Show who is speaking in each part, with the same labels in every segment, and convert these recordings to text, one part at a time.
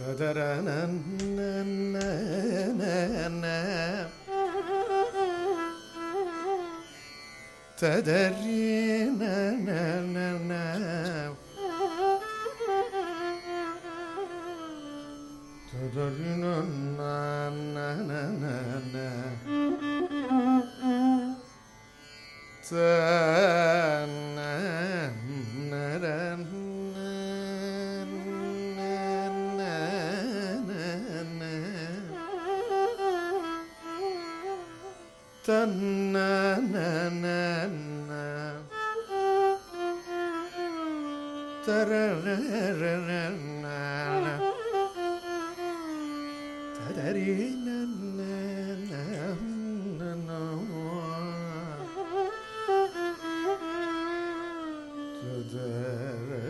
Speaker 1: Tederine Tederine da da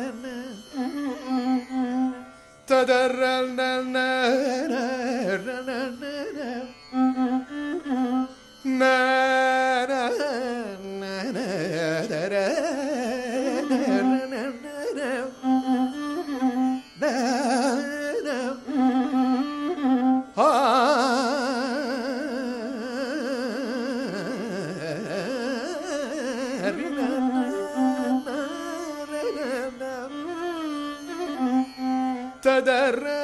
Speaker 1: da da da da da تدرى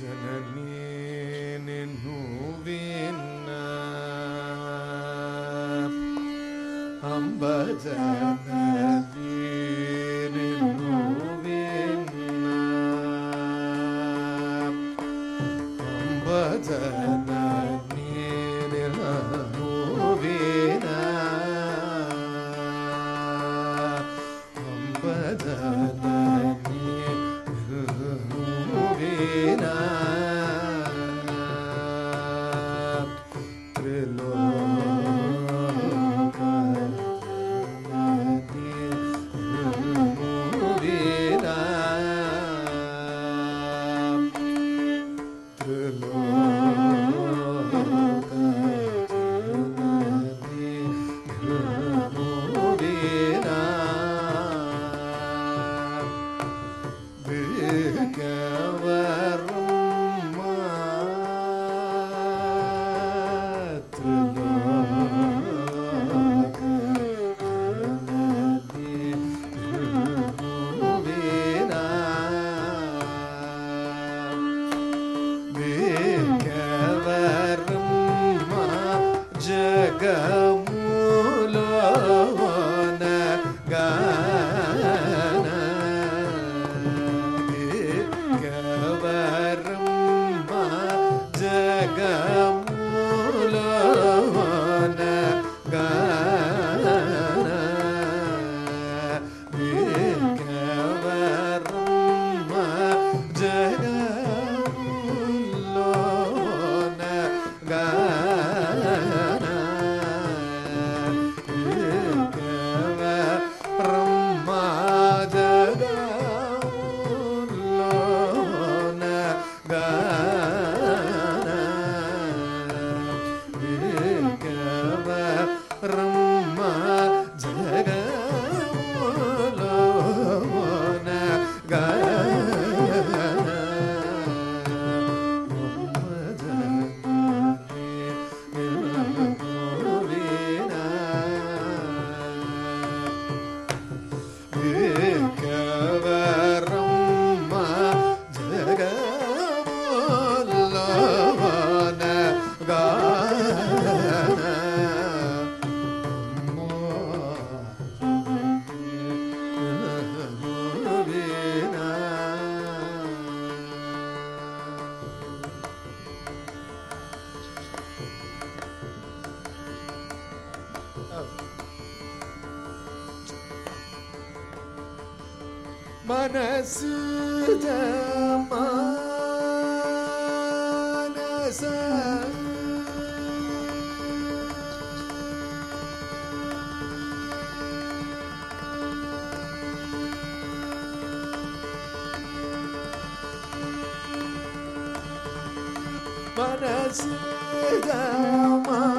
Speaker 1: ಜನನಿ ನಿನ್ನು ವಿನ್ನ ಅಂಬ ಜನನಿ Manazir da alma.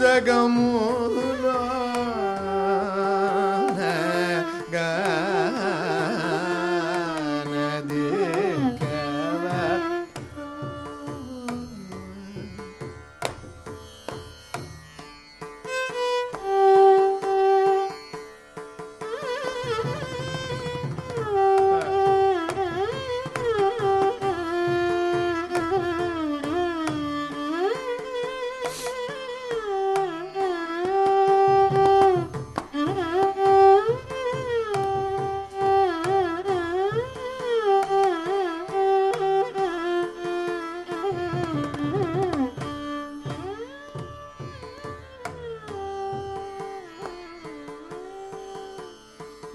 Speaker 1: ಜಗಮೂ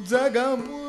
Speaker 1: Zagamos.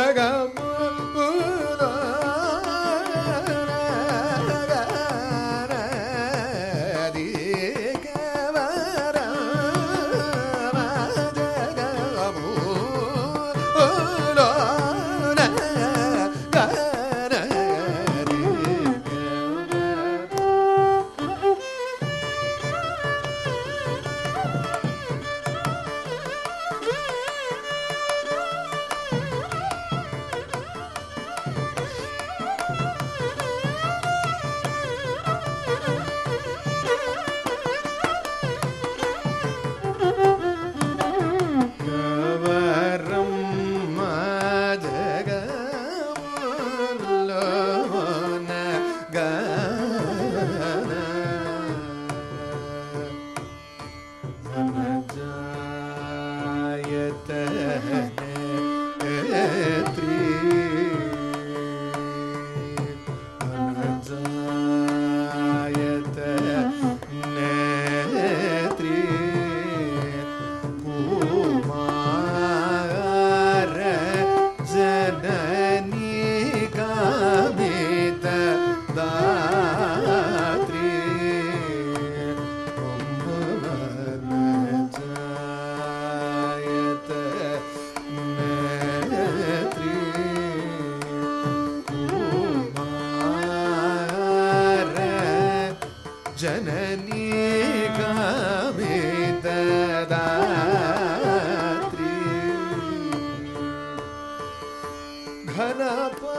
Speaker 1: जननी Nanapa.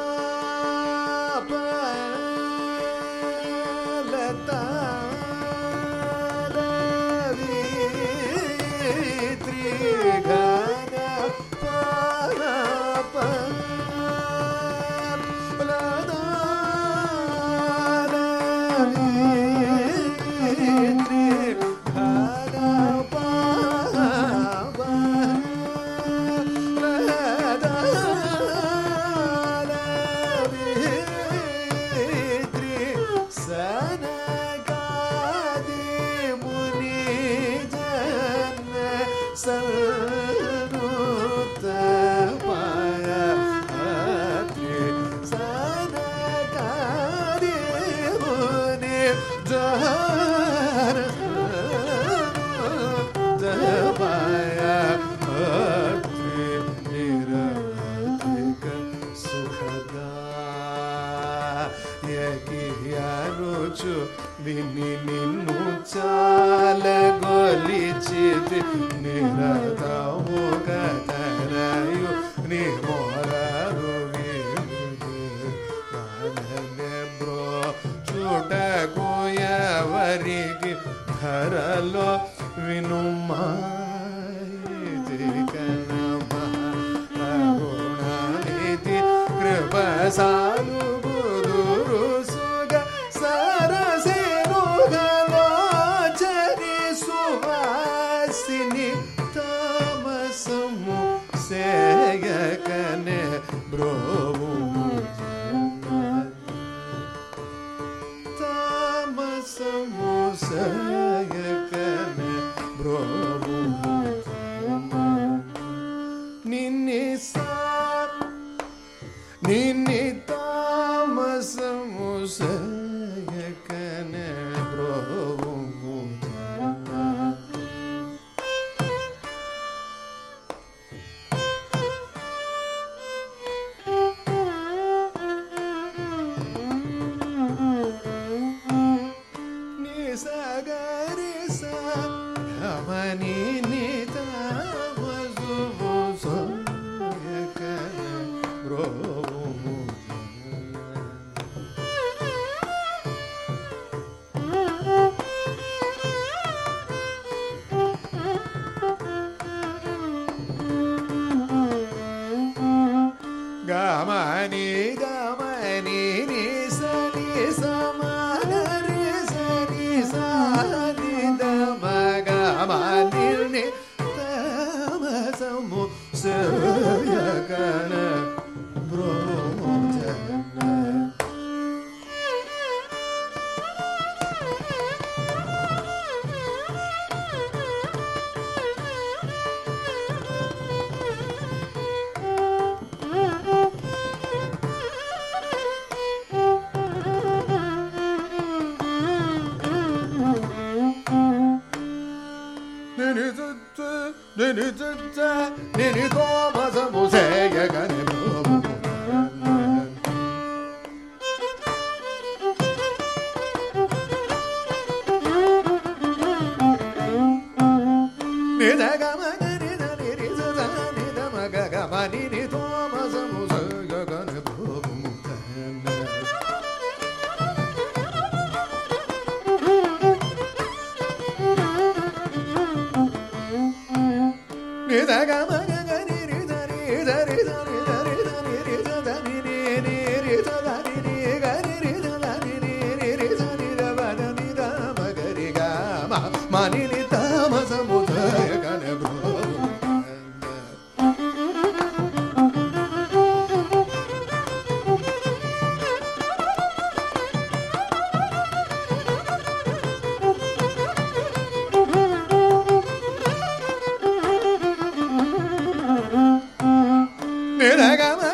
Speaker 1: tiene. Ah.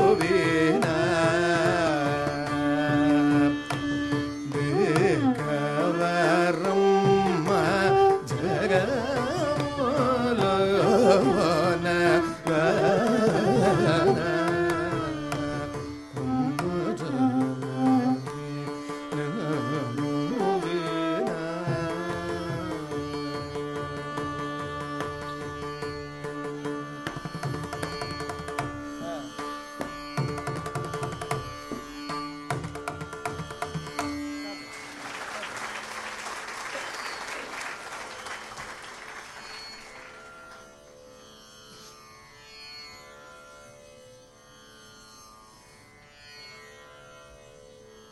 Speaker 1: गुभी